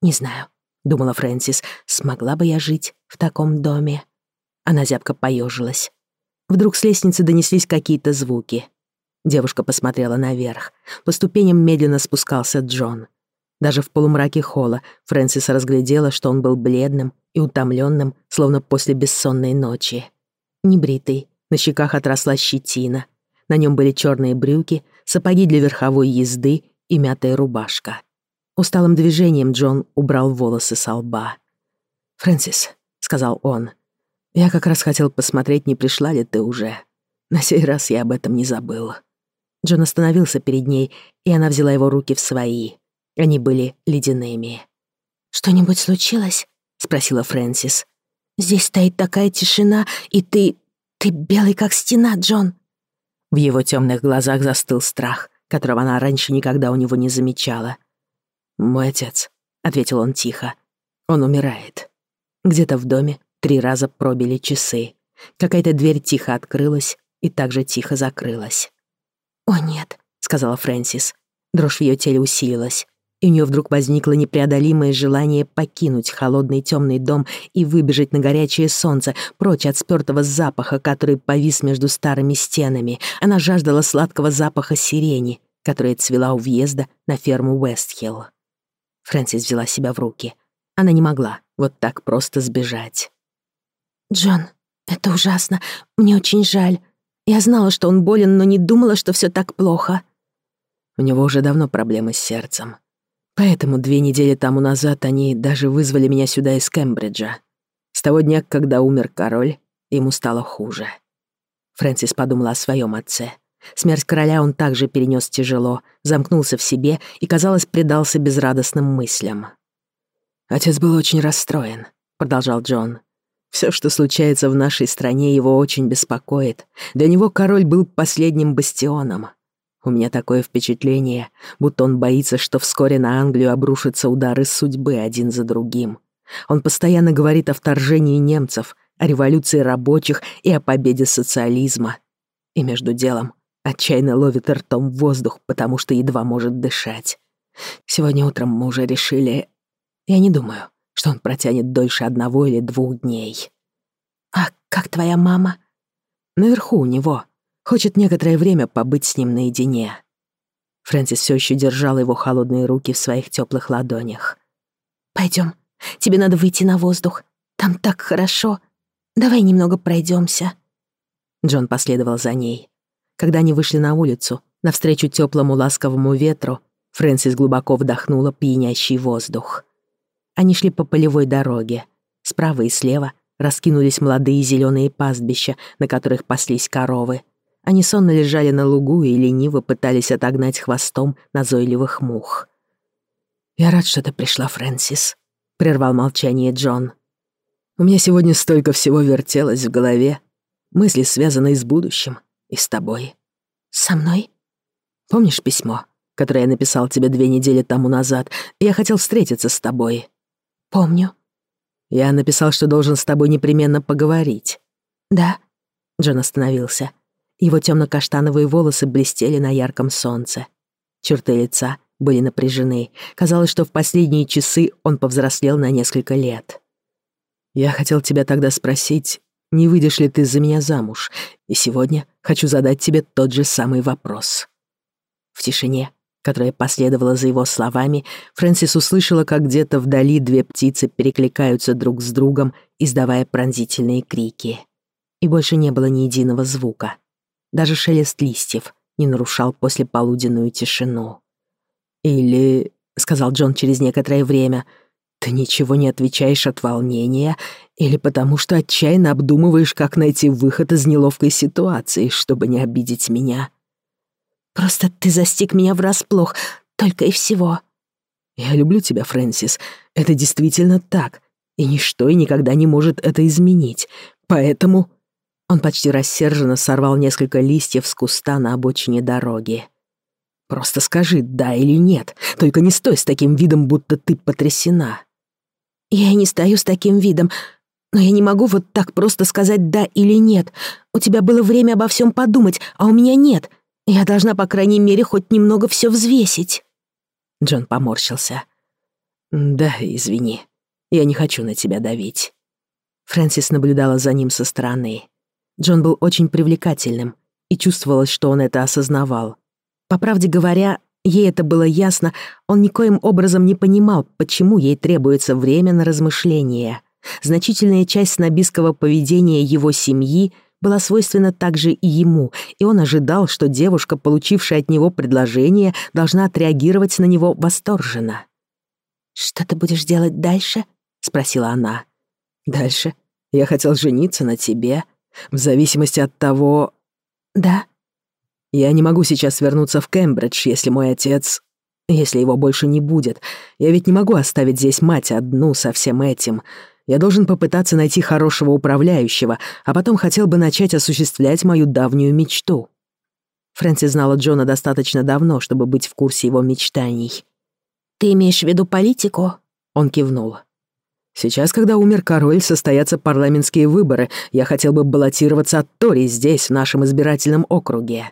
«Не знаю», — думала Фрэнсис, — «смогла бы я жить в таком доме?» Она зябко поежилась. Вдруг с лестницы донеслись какие-то звуки. Девушка посмотрела наверх. По ступеням медленно спускался Джон. Даже в полумраке холла Фрэнсис разглядела, что он был бледным и утомленным, словно после бессонной ночи. Небритый, на щеках отросла щетина. На нем были черные брюки, сапоги для верховой езды и мятая рубашка. Усталым движением Джон убрал волосы со лба. «Фрэнсис», — сказал он, — «я как раз хотел посмотреть, не пришла ли ты уже. На сей раз я об этом не забыл». Джон остановился перед ней, и она взяла его руки в свои. Они были ледяными. «Что-нибудь случилось?» — спросила Фрэнсис. «Здесь стоит такая тишина, и ты... ты белый, как стена, Джон!» В его темных глазах застыл страх, которого она раньше никогда у него не замечала. «Мой отец», — ответил он тихо, — «он умирает». Где-то в доме три раза пробили часы. Какая-то дверь тихо открылась и также тихо закрылась. «О, нет», — сказала Фрэнсис. Дрожь в ее теле усилилась и у нее вдруг возникло непреодолимое желание покинуть холодный темный дом и выбежать на горячее солнце, прочь от спёртого запаха, который повис между старыми стенами. Она жаждала сладкого запаха сирени, которая цвела у въезда на ферму Уэстхилл. Фрэнсис взяла себя в руки. Она не могла вот так просто сбежать. «Джон, это ужасно. Мне очень жаль. Я знала, что он болен, но не думала, что все так плохо». У него уже давно проблемы с сердцем, Поэтому две недели тому назад они даже вызвали меня сюда из Кембриджа. С того дня, когда умер король, ему стало хуже. Фрэнсис подумала о своем отце. Смерть короля он также перенес тяжело, замкнулся в себе и, казалось, предался безрадостным мыслям. «Отец был очень расстроен», — продолжал Джон. Все, что случается в нашей стране, его очень беспокоит. Для него король был последним бастионом. У меня такое впечатление, будто он боится, что вскоре на Англию обрушатся удары судьбы один за другим. Он постоянно говорит о вторжении немцев, о революции рабочих и о победе социализма. И между делом отчаянно ловит ртом воздух, потому что едва может дышать. Сегодня утром мы уже решили... Я не думаю, что он протянет дольше одного или двух дней. «А как твоя мама?» «Наверху у него», Хочет некоторое время побыть с ним наедине. Фрэнсис все еще держала его холодные руки в своих теплых ладонях. Пойдем, тебе надо выйти на воздух. Там так хорошо. Давай немного пройдемся. Джон последовал за ней. Когда они вышли на улицу, навстречу теплому ласковому ветру, Фрэнсис глубоко вдохнула пьянящий воздух. Они шли по полевой дороге. Справа и слева раскинулись молодые зеленые пастбища, на которых паслись коровы. Они сонно лежали на лугу и лениво пытались отогнать хвостом назойливых мух. «Я рад, что ты пришла, Фрэнсис», — прервал молчание Джон. «У меня сегодня столько всего вертелось в голове. Мысли, связанные с будущим и с тобой». «Со мной?» «Помнишь письмо, которое я написал тебе две недели тому назад? Я хотел встретиться с тобой». «Помню». «Я написал, что должен с тобой непременно поговорить». «Да». Джон остановился. Его темно-каштановые волосы блестели на ярком солнце. Черты лица были напряжены. Казалось, что в последние часы он повзрослел на несколько лет. «Я хотел тебя тогда спросить, не выйдешь ли ты за меня замуж, и сегодня хочу задать тебе тот же самый вопрос». В тишине, которая последовала за его словами, Фрэнсис услышала, как где-то вдали две птицы перекликаются друг с другом, издавая пронзительные крики. И больше не было ни единого звука. Даже шелест листьев не нарушал послеполуденную тишину. «Или», — сказал Джон через некоторое время, — «ты ничего не отвечаешь от волнения или потому что отчаянно обдумываешь, как найти выход из неловкой ситуации, чтобы не обидеть меня». «Просто ты застиг меня врасплох, только и всего». «Я люблю тебя, Фрэнсис. Это действительно так. И ничто и никогда не может это изменить. Поэтому...» Он почти рассерженно сорвал несколько листьев с куста на обочине дороги. «Просто скажи, да или нет, только не стой с таким видом, будто ты потрясена». «Я не стою с таким видом, но я не могу вот так просто сказать «да» или «нет». У тебя было время обо всем подумать, а у меня нет. Я должна, по крайней мере, хоть немного все взвесить». Джон поморщился. «Да, извини. Я не хочу на тебя давить». Фрэнсис наблюдала за ним со стороны. Джон был очень привлекательным, и чувствовалось, что он это осознавал. По правде говоря, ей это было ясно, он никоим образом не понимал, почему ей требуется время на размышления. Значительная часть снобистского поведения его семьи была свойственна также и ему, и он ожидал, что девушка, получившая от него предложение, должна отреагировать на него восторженно. «Что ты будешь делать дальше?» — спросила она. «Дальше? Я хотел жениться на тебе», в зависимости от того... Да? Я не могу сейчас вернуться в Кембридж, если мой отец... Если его больше не будет. Я ведь не могу оставить здесь мать одну со всем этим. Я должен попытаться найти хорошего управляющего, а потом хотел бы начать осуществлять мою давнюю мечту. Фрэнси знала Джона достаточно давно, чтобы быть в курсе его мечтаний. «Ты имеешь в виду политику?» Он кивнул. Сейчас, когда умер король, состоятся парламентские выборы. Я хотел бы баллотироваться от Тори здесь, в нашем избирательном округе».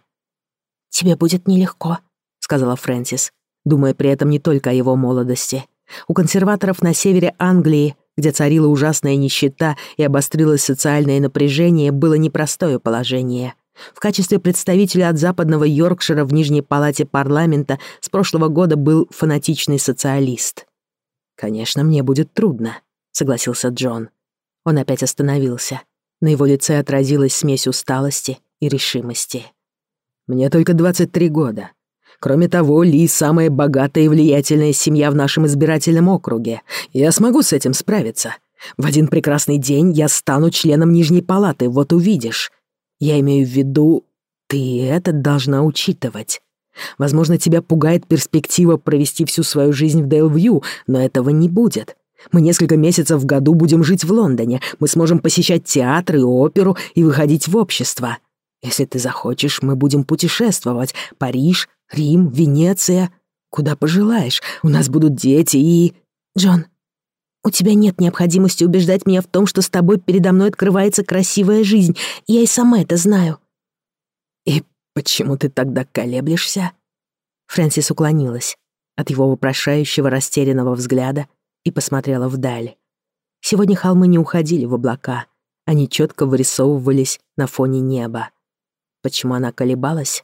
«Тебе будет нелегко», — сказала Фрэнсис, думая при этом не только о его молодости. У консерваторов на севере Англии, где царила ужасная нищета и обострилось социальное напряжение, было непростое положение. В качестве представителя от западного Йоркшира в Нижней палате парламента с прошлого года был фанатичный социалист. «Конечно, мне будет трудно», согласился Джон. Он опять остановился. На его лице отразилась смесь усталости и решимости. «Мне только 23 года. Кроме того, Ли — самая богатая и влиятельная семья в нашем избирательном округе. Я смогу с этим справиться. В один прекрасный день я стану членом Нижней палаты, вот увидишь. Я имею в виду, ты это должна учитывать. Возможно, тебя пугает перспектива провести всю свою жизнь в Дейлвью, но этого не будет. Мы несколько месяцев в году будем жить в Лондоне. Мы сможем посещать театры, и оперу и выходить в общество. Если ты захочешь, мы будем путешествовать. Париж, Рим, Венеция. Куда пожелаешь. У нас будут дети и... Джон, у тебя нет необходимости убеждать меня в том, что с тобой передо мной открывается красивая жизнь. Я и сама это знаю. И почему ты тогда колеблешься? Фрэнсис уклонилась от его вопрошающего растерянного взгляда и посмотрела вдаль. Сегодня холмы не уходили в облака, они четко вырисовывались на фоне неба. Почему она колебалась?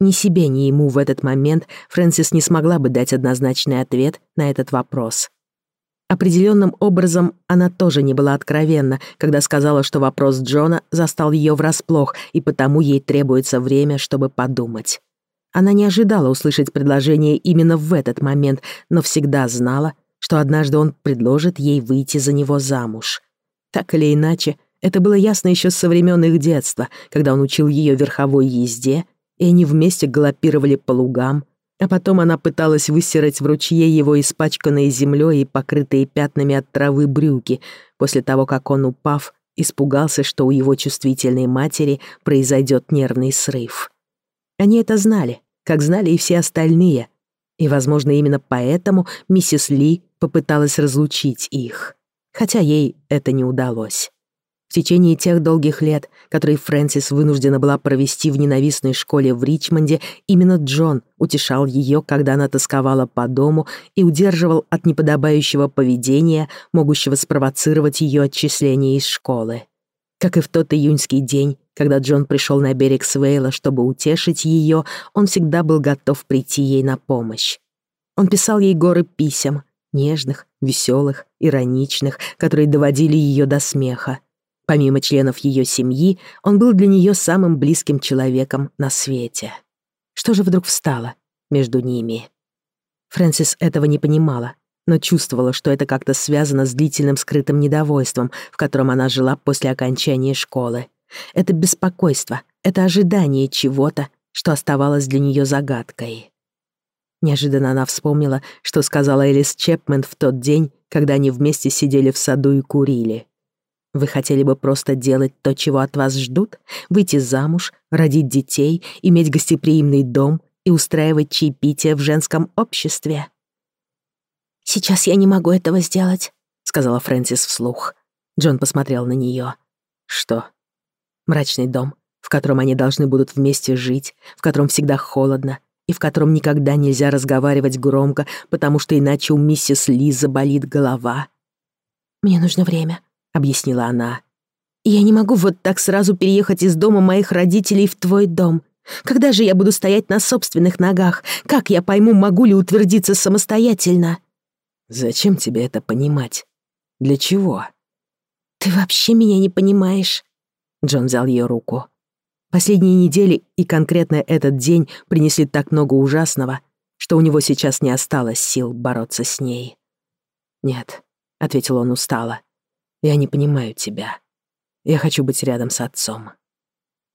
Ни себе, ни ему в этот момент Фрэнсис не смогла бы дать однозначный ответ на этот вопрос. Определенным образом она тоже не была откровенна, когда сказала, что вопрос Джона застал ее врасплох, и потому ей требуется время, чтобы подумать. Она не ожидала услышать предложение именно в этот момент, но всегда знала, что однажды он предложит ей выйти за него замуж. Так или иначе, это было ясно еще со времен их детства, когда он учил ее верховой езде, и они вместе галопировали по лугам, а потом она пыталась выстирать в ручье его испачканные землей и покрытые пятнами от травы брюки, после того, как он, упав, испугался, что у его чувствительной матери произойдет нервный срыв. Они это знали, как знали и все остальные, и, возможно, именно поэтому миссис Ли попыталась разлучить их, хотя ей это не удалось. В течение тех долгих лет, которые Фрэнсис вынуждена была провести в ненавистной школе в Ричмонде, именно Джон утешал ее, когда она тосковала по дому и удерживал от неподобающего поведения, могущего спровоцировать ее отчисление из школы. Как и в тот июньский день, когда Джон пришел на берег Свейла, чтобы утешить ее, он всегда был готов прийти ей на помощь. Он писал ей горы писем, нежных, веселых, ироничных, которые доводили ее до смеха. Помимо членов ее семьи, он был для нее самым близким человеком на свете. Что же вдруг встало между ними? Фрэнсис этого не понимала, но чувствовала, что это как-то связано с длительным скрытым недовольством, в котором она жила после окончания школы. Это беспокойство, это ожидание чего-то, что оставалось для нее загадкой. Неожиданно она вспомнила, что сказала Элис Чепмен в тот день, когда они вместе сидели в саду и курили. «Вы хотели бы просто делать то, чего от вас ждут? Выйти замуж, родить детей, иметь гостеприимный дом и устраивать чаепитие в женском обществе?» «Сейчас я не могу этого сделать», — сказала Фрэнсис вслух. Джон посмотрел на нее. «Что?» «Мрачный дом, в котором они должны будут вместе жить, в котором всегда холодно, и в котором никогда нельзя разговаривать громко, потому что иначе у миссис Ли заболит голова. «Мне нужно время», — объяснила она. «Я не могу вот так сразу переехать из дома моих родителей в твой дом. Когда же я буду стоять на собственных ногах? Как я пойму, могу ли утвердиться самостоятельно?» «Зачем тебе это понимать? Для чего?» «Ты вообще меня не понимаешь?» Джон взял ее руку. Последние недели и конкретно этот день принесли так много ужасного, что у него сейчас не осталось сил бороться с ней. «Нет», — ответил он устало, — «я не понимаю тебя. Я хочу быть рядом с отцом».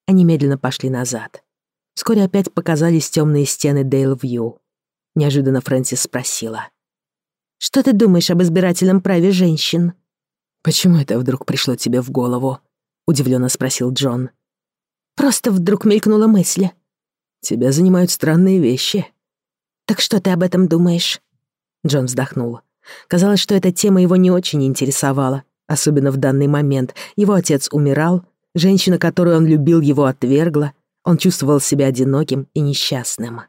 Они медленно пошли назад. Вскоре опять показались темные стены Дейл-Вью. Неожиданно Фрэнсис спросила. «Что ты думаешь об избирательном праве женщин?» «Почему это вдруг пришло тебе в голову?» — удивленно спросил Джон. «Джон». Просто вдруг мелькнула мысль. Тебя занимают странные вещи. Так что ты об этом думаешь? Джон вздохнул. Казалось, что эта тема его не очень интересовала, особенно в данный момент. Его отец умирал, женщина, которую он любил, его отвергла. Он чувствовал себя одиноким и несчастным.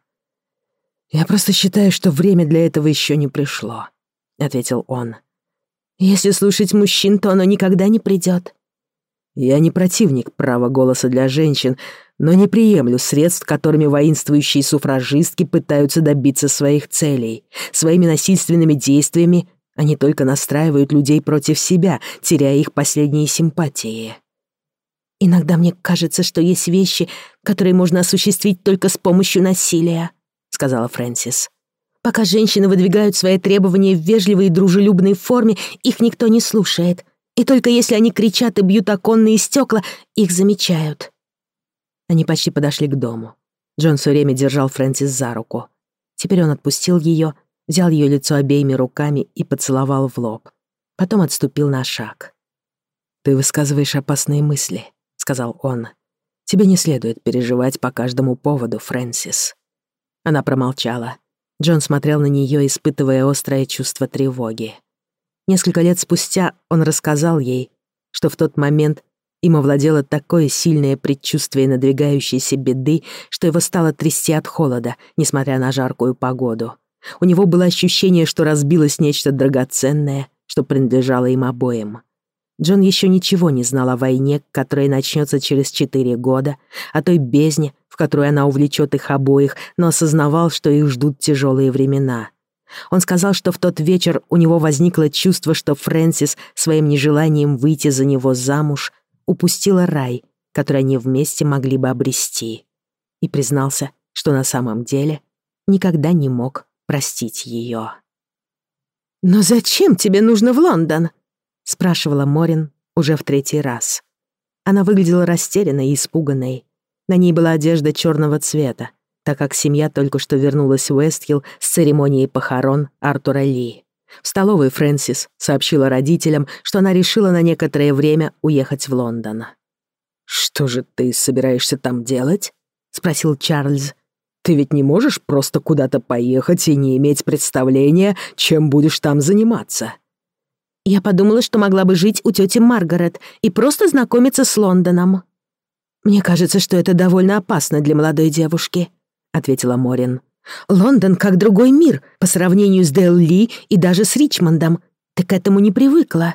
«Я просто считаю, что время для этого еще не пришло», — ответил он. «Если слушать мужчин, то оно никогда не придет», я не противник права голоса для женщин, но не приемлю средств, которыми воинствующие суфражистки пытаются добиться своих целей. Своими насильственными действиями они только настраивают людей против себя, теряя их последние симпатии. «Иногда мне кажется, что есть вещи, которые можно осуществить только с помощью насилия», — сказала Фрэнсис. «Пока женщины выдвигают свои требования в вежливой и дружелюбной форме, их никто не слушает — и только если они кричат и бьют оконные стекла, их замечают. Они почти подошли к дому. Джон все время держал Фрэнсис за руку. Теперь он отпустил ее, взял ее лицо обеими руками и поцеловал в лоб. Потом отступил на шаг. «Ты высказываешь опасные мысли», — сказал он. «Тебе не следует переживать по каждому поводу, Фрэнсис». Она промолчала. Джон смотрел на нее, испытывая острое чувство тревоги. Несколько лет спустя он рассказал ей, что в тот момент им овладело такое сильное предчувствие надвигающейся беды, что его стало трясти от холода, несмотря на жаркую погоду. У него было ощущение, что разбилось нечто драгоценное, что принадлежало им обоим. Джон еще ничего не знал о войне, которая начнется через четыре года, о той бездне, в которую она увлечет их обоих, но осознавал, что их ждут тяжелые времена — он сказал, что в тот вечер у него возникло чувство, что Фрэнсис своим нежеланием выйти за него замуж упустила рай, который они вместе могли бы обрести. И признался, что на самом деле никогда не мог простить ее. «Но зачем тебе нужно в Лондон?» — спрашивала Морин уже в третий раз. Она выглядела растерянной и испуганной. На ней была одежда черного цвета, так как семья только что вернулась в Уэстхилл с церемонией похорон Артура Ли. В столовой Фрэнсис сообщила родителям, что она решила на некоторое время уехать в Лондон. «Что же ты собираешься там делать?» — спросил Чарльз. «Ты ведь не можешь просто куда-то поехать и не иметь представления, чем будешь там заниматься». Я подумала, что могла бы жить у тети Маргарет и просто знакомиться с Лондоном. Мне кажется, что это довольно опасно для молодой девушки, ответила Морин. «Лондон как другой мир по сравнению с Дел-Ли и даже с Ричмондом. Ты к этому не привыкла.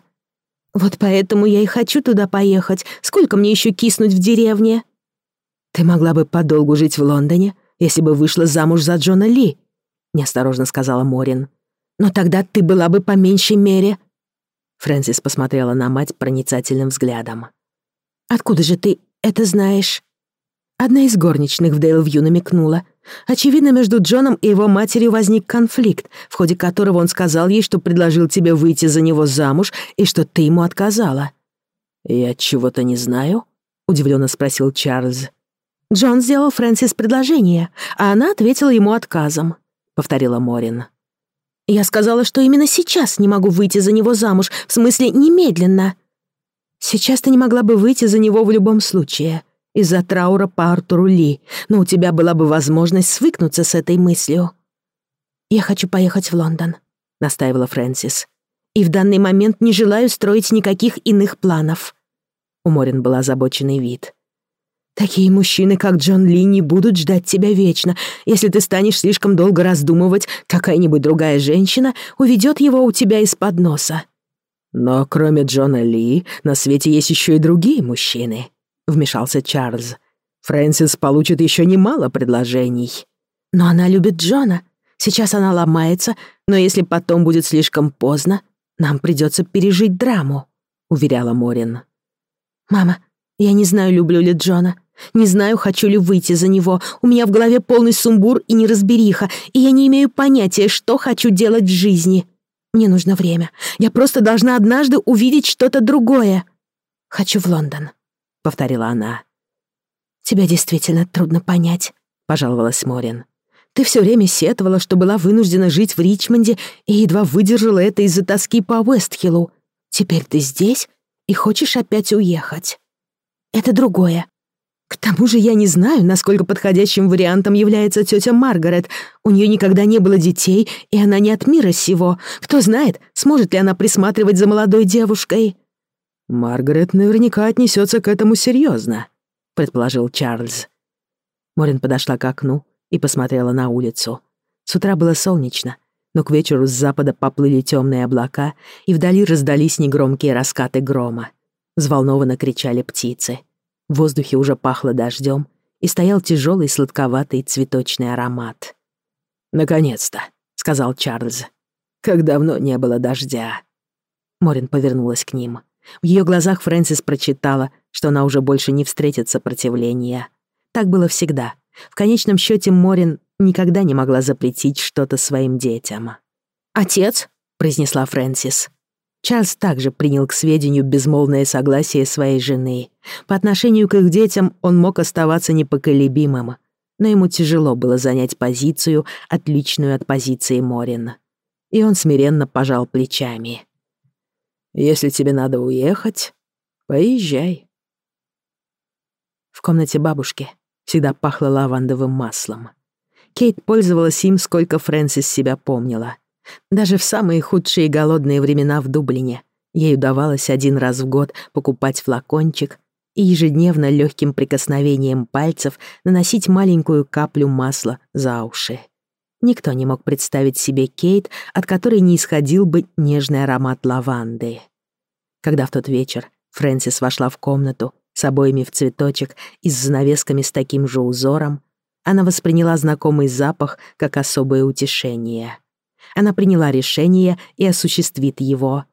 Вот поэтому я и хочу туда поехать. Сколько мне еще киснуть в деревне?» «Ты могла бы подолгу жить в Лондоне, если бы вышла замуж за Джона Ли», — неосторожно сказала Морин. «Но тогда ты была бы по меньшей мере...» Фрэнсис посмотрела на мать проницательным взглядом. «Откуда же ты это знаешь?» Одна из горничных в Дейлвью намекнула, Очевидно, между Джоном и его матерью возник конфликт, в ходе которого он сказал ей, что предложил тебе выйти за него замуж и что ты ему отказала. «Я чего-то не знаю?» — удивленно спросил Чарльз. Джон сделал Фрэнсис предложение, а она ответила ему отказом, — повторила Морин. «Я сказала, что именно сейчас не могу выйти за него замуж, в смысле немедленно. Сейчас ты не могла бы выйти за него в любом случае», из-за траура по Артуру Ли, но у тебя была бы возможность свыкнуться с этой мыслью. «Я хочу поехать в Лондон», — настаивала Фрэнсис. «И в данный момент не желаю строить никаких иных планов». У Морин был озабоченный вид. «Такие мужчины, как Джон Ли, не будут ждать тебя вечно. Если ты станешь слишком долго раздумывать, какая-нибудь другая женщина уведет его у тебя из-под носа». «Но кроме Джона Ли на свете есть еще и другие мужчины», — вмешался Чарльз. «Фрэнсис получит еще немало предложений». «Но она любит Джона. Сейчас она ломается, но если потом будет слишком поздно, нам придется пережить драму», — уверяла Морин. «Мама, я не знаю, люблю ли Джона. Не знаю, хочу ли выйти за него. У меня в голове полный сумбур и неразбериха, и я не имею понятия, что хочу делать в жизни. Мне нужно время. Я просто должна однажды увидеть что-то другое. Хочу в Лондон. — повторила она. «Тебя действительно трудно понять», — пожаловалась Морин. «Ты все время сетовала, что была вынуждена жить в Ричмонде и едва выдержала это из-за тоски по Уэстхиллу. Теперь ты здесь и хочешь опять уехать. Это другое. К тому же я не знаю, насколько подходящим вариантом является тетя Маргарет. У нее никогда не было детей, и она не от мира сего. Кто знает, сможет ли она присматривать за молодой девушкой». «Маргарет наверняка отнесется к этому серьезно», — предположил Чарльз. Морин подошла к окну и посмотрела на улицу. С утра было солнечно, но к вечеру с запада поплыли темные облака, и вдали раздались негромкие раскаты грома. Взволнованно кричали птицы. В воздухе уже пахло дождем, и стоял тяжелый сладковатый цветочный аромат. «Наконец-то», — сказал Чарльз. «Как давно не было дождя». Морин повернулась к ним. В ее глазах Фрэнсис прочитала, что она уже больше не встретит сопротивления. Так было всегда. В конечном счете Морин никогда не могла запретить что-то своим детям. «Отец?» — произнесла Фрэнсис. Чарльз также принял к сведению безмолвное согласие своей жены. По отношению к их детям он мог оставаться непоколебимым, но ему тяжело было занять позицию, отличную от позиции Морин. И он смиренно пожал плечами. Если тебе надо уехать, поезжай. В комнате бабушки всегда пахло лавандовым маслом. Кейт пользовалась им, сколько Фрэнсис себя помнила. Даже в самые худшие голодные времена в Дублине ей удавалось один раз в год покупать флакончик и ежедневно легким прикосновением пальцев наносить маленькую каплю масла за уши. Никто не мог представить себе Кейт, от которой не исходил бы нежный аромат лаванды. Когда в тот вечер Фрэнсис вошла в комнату с обоями в цветочек и с занавесками с таким же узором, она восприняла знакомый запах как особое утешение. Она приняла решение и осуществит его.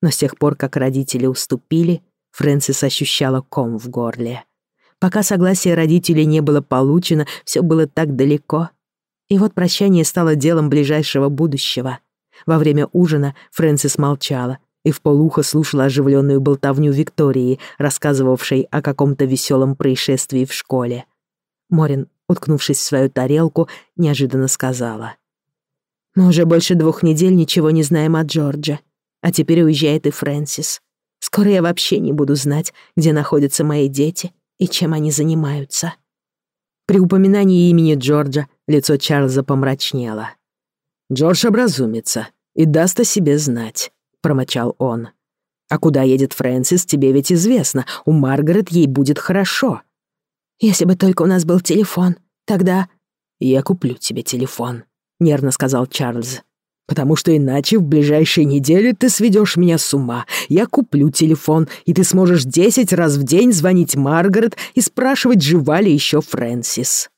Но с тех пор, как родители уступили, Фрэнсис ощущала ком в горле. Пока согласие родителей не было получено, все было так далеко — и вот прощание стало делом ближайшего будущего. Во время ужина Фрэнсис молчала и в полухо слушала оживленную болтовню Виктории, рассказывавшей о каком-то веселом происшествии в школе. Морин, уткнувшись в свою тарелку, неожиданно сказала. «Мы уже больше двух недель ничего не знаем о Джорджа, а теперь уезжает и Фрэнсис. Скоро я вообще не буду знать, где находятся мои дети и чем они занимаются». При упоминании имени Джорджа Лицо Чарльза помрачнело. «Джордж образумится и даст о себе знать», — промычал он. «А куда едет Фрэнсис, тебе ведь известно. У Маргарет ей будет хорошо». «Если бы только у нас был телефон, тогда...» «Я куплю тебе телефон», — нервно сказал Чарльз. «Потому что иначе в ближайшие недели ты сведешь меня с ума. Я куплю телефон, и ты сможешь десять раз в день звонить Маргарет и спрашивать, жива ли еще Фрэнсис».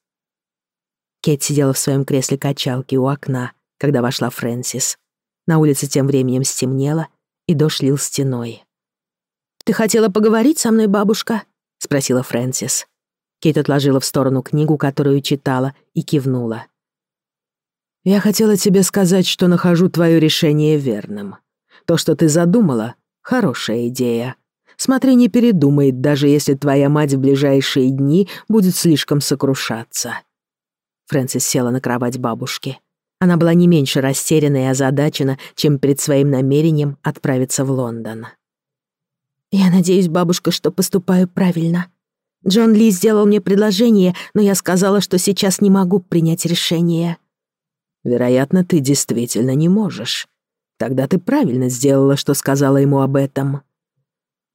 Кейт сидела в своем кресле-качалке у окна, когда вошла Фрэнсис. На улице тем временем стемнело, и дождь лил стеной. «Ты хотела поговорить со мной, бабушка?» — спросила Фрэнсис. Кейт отложила в сторону книгу, которую читала, и кивнула. «Я хотела тебе сказать, что нахожу твое решение верным. То, что ты задумала, — хорошая идея. Смотри, не передумай, даже если твоя мать в ближайшие дни будет слишком сокрушаться. Фрэнсис села на кровать бабушки. Она была не меньше растеряна и озадачена, чем перед своим намерением отправиться в Лондон. «Я надеюсь, бабушка, что поступаю правильно. Джон Ли сделал мне предложение, но я сказала, что сейчас не могу принять решение». «Вероятно, ты действительно не можешь. Тогда ты правильно сделала, что сказала ему об этом».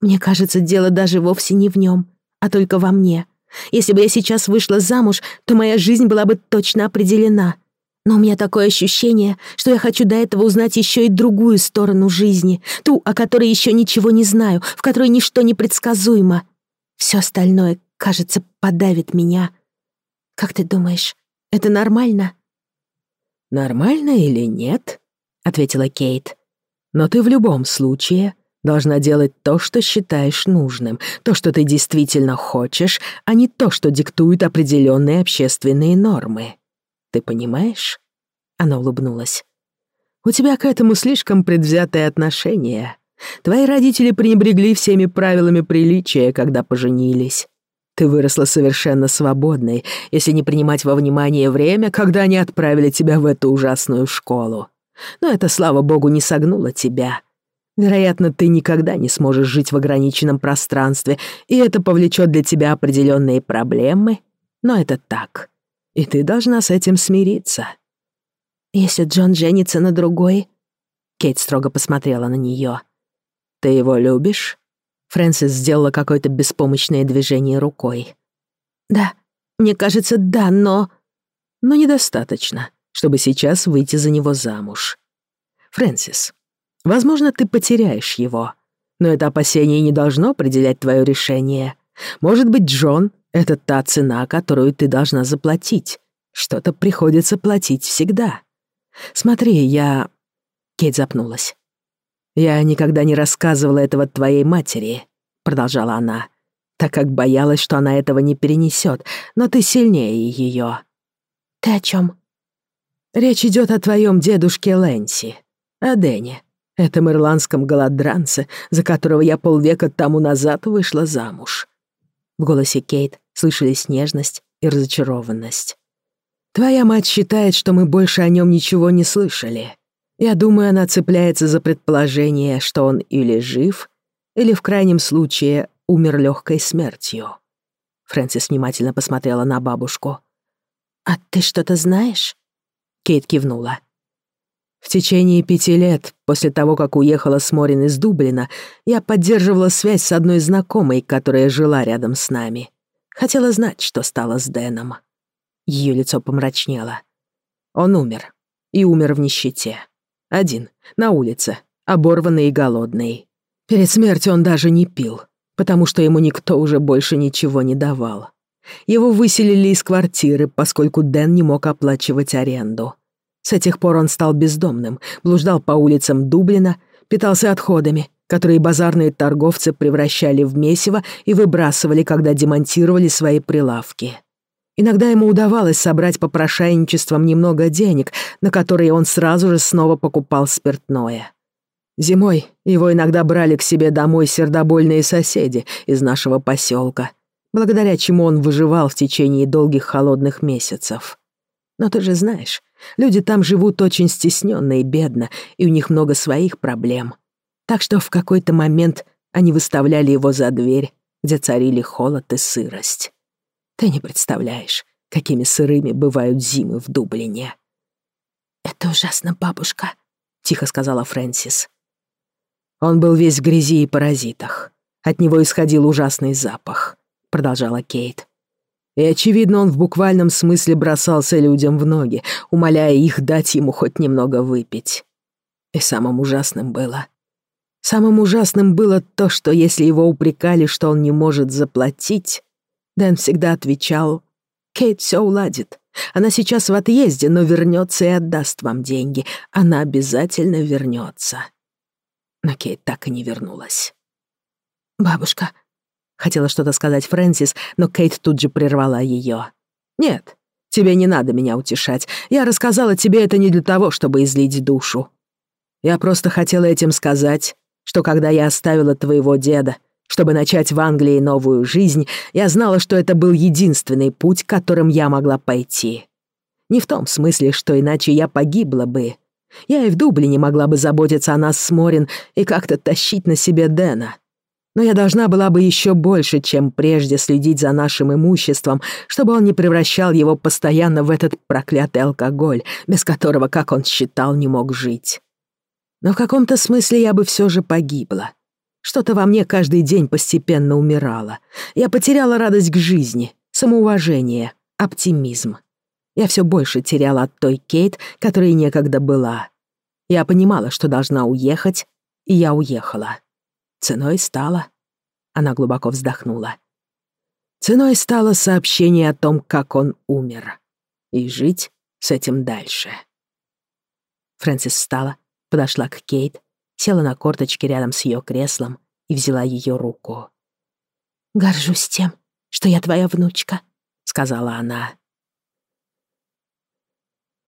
«Мне кажется, дело даже вовсе не в нем, а только во мне. Если бы я сейчас вышла замуж, то моя жизнь была бы точно определена. Но у меня такое ощущение, что я хочу до этого узнать еще и другую сторону жизни, ту, о которой еще ничего не знаю, в которой ничто не предсказуемо. Все остальное, кажется, подавит меня. Как ты думаешь, это нормально? Нормально или нет? ответила Кейт. Но ты в любом случае должна делать то, что считаешь нужным, то, что ты действительно хочешь, а не то, что диктуют определенные общественные нормы. Ты понимаешь?» Она улыбнулась. «У тебя к этому слишком предвзятое отношение. Твои родители пренебрегли всеми правилами приличия, когда поженились. Ты выросла совершенно свободной, если не принимать во внимание время, когда они отправили тебя в эту ужасную школу. Но это, слава богу, не согнуло тебя» Вероятно, ты никогда не сможешь жить в ограниченном пространстве, и это повлечет для тебя определенные проблемы, но это так. И ты должна с этим смириться. Если Джон женится на другой... Кейт строго посмотрела на нее. Ты его любишь? Фрэнсис сделала какое-то беспомощное движение рукой. Да, мне кажется, да, но... Но недостаточно, чтобы сейчас выйти за него замуж. Фрэнсис, Возможно, ты потеряешь его. Но это опасение не должно определять твое решение. Может быть, Джон — это та цена, которую ты должна заплатить. Что-то приходится платить всегда. Смотри, я...» Кейт запнулась. «Я никогда не рассказывала этого твоей матери», — продолжала она, «так как боялась, что она этого не перенесет, но ты сильнее ее». «Ты о чем? «Речь идет о твоем дедушке Лэнси, о Дэне, этом ирландском голодранце, за которого я полвека тому назад вышла замуж. В голосе Кейт слышались нежность и разочарованность. «Твоя мать считает, что мы больше о нем ничего не слышали. Я думаю, она цепляется за предположение, что он или жив, или, в крайнем случае, умер легкой смертью». Фрэнсис внимательно посмотрела на бабушку. «А ты что-то знаешь?» Кейт кивнула. В течение пяти лет, после того, как уехала с Морин из Дублина, я поддерживала связь с одной знакомой, которая жила рядом с нами. Хотела знать, что стало с Дэном. Ее лицо помрачнело. Он умер. И умер в нищете. Один, на улице, оборванный и голодный. Перед смертью он даже не пил, потому что ему никто уже больше ничего не давал. Его выселили из квартиры, поскольку Дэн не мог оплачивать аренду. С тех пор он стал бездомным, блуждал по улицам Дублина, питался отходами, которые базарные торговцы превращали в месиво и выбрасывали, когда демонтировали свои прилавки. Иногда ему удавалось собрать попрошайничеством немного денег, на которые он сразу же снова покупал спиртное. Зимой его иногда брали к себе домой сердобольные соседи из нашего поселка, благодаря чему он выживал в течение долгих холодных месяцев. Но ты же знаешь, Люди там живут очень стесненно и бедно, и у них много своих проблем. Так что в какой-то момент они выставляли его за дверь, где царили холод и сырость. Ты не представляешь, какими сырыми бывают зимы в Дублине. «Это ужасно, бабушка», — тихо сказала Фрэнсис. «Он был весь в грязи и паразитах. От него исходил ужасный запах», — продолжала Кейт. И, очевидно, он в буквальном смысле бросался людям в ноги, умоляя их дать ему хоть немного выпить. И самым ужасным было. Самым ужасным было то, что если его упрекали, что он не может заплатить, Дэн всегда отвечал «Кейт все уладит. Она сейчас в отъезде, но вернется и отдаст вам деньги. Она обязательно вернется». Но Кейт так и не вернулась. «Бабушка», Хотела что-то сказать Фрэнсис, но Кейт тут же прервала ее. «Нет, тебе не надо меня утешать. Я рассказала тебе это не для того, чтобы излить душу. Я просто хотела этим сказать, что когда я оставила твоего деда, чтобы начать в Англии новую жизнь, я знала, что это был единственный путь, которым я могла пойти. Не в том смысле, что иначе я погибла бы. Я и в Дублине могла бы заботиться о нас с Морин и как-то тащить на себе Дэна но я должна была бы еще больше, чем прежде, следить за нашим имуществом, чтобы он не превращал его постоянно в этот проклятый алкоголь, без которого, как он считал, не мог жить. Но в каком-то смысле я бы все же погибла. Что-то во мне каждый день постепенно умирало. Я потеряла радость к жизни, самоуважение, оптимизм. Я все больше теряла от той Кейт, которой некогда была. Я понимала, что должна уехать, и я уехала. Ценой стало... Она глубоко вздохнула. Ценой стало сообщение о том, как он умер. И жить с этим дальше. Фрэнсис встала, подошла к Кейт, села на корточки рядом с ее креслом и взяла ее руку. «Горжусь тем, что я твоя внучка», — сказала она.